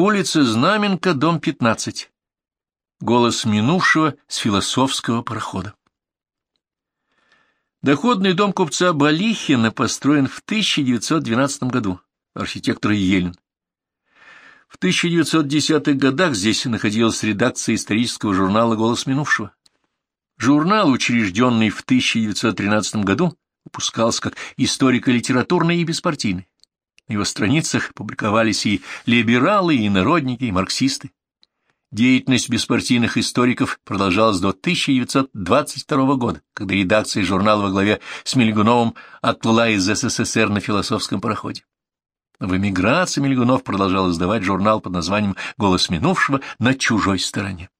Улица Знаменка, дом 15. Голос минувшего с философского парохода. Доходный дом купца Балихина построен в 1912 году, архитектор Елен. В 1910-х годах здесь находилась редакция исторического журнала «Голос минувшего». Журнал, учрежденный в 1913 году, выпускался как историко-литературный и беспартийный. На его страницах публиковались и либералы, и народники, и марксисты. Деятельность беспартийных историков продолжалась до 1922 года, когда редакция журнала во главе с Мельгуновым отплыла из СССР на философском пароходе. В эмиграции Мельгунов продолжал издавать журнал под названием «Голос минувшего» на чужой стороне.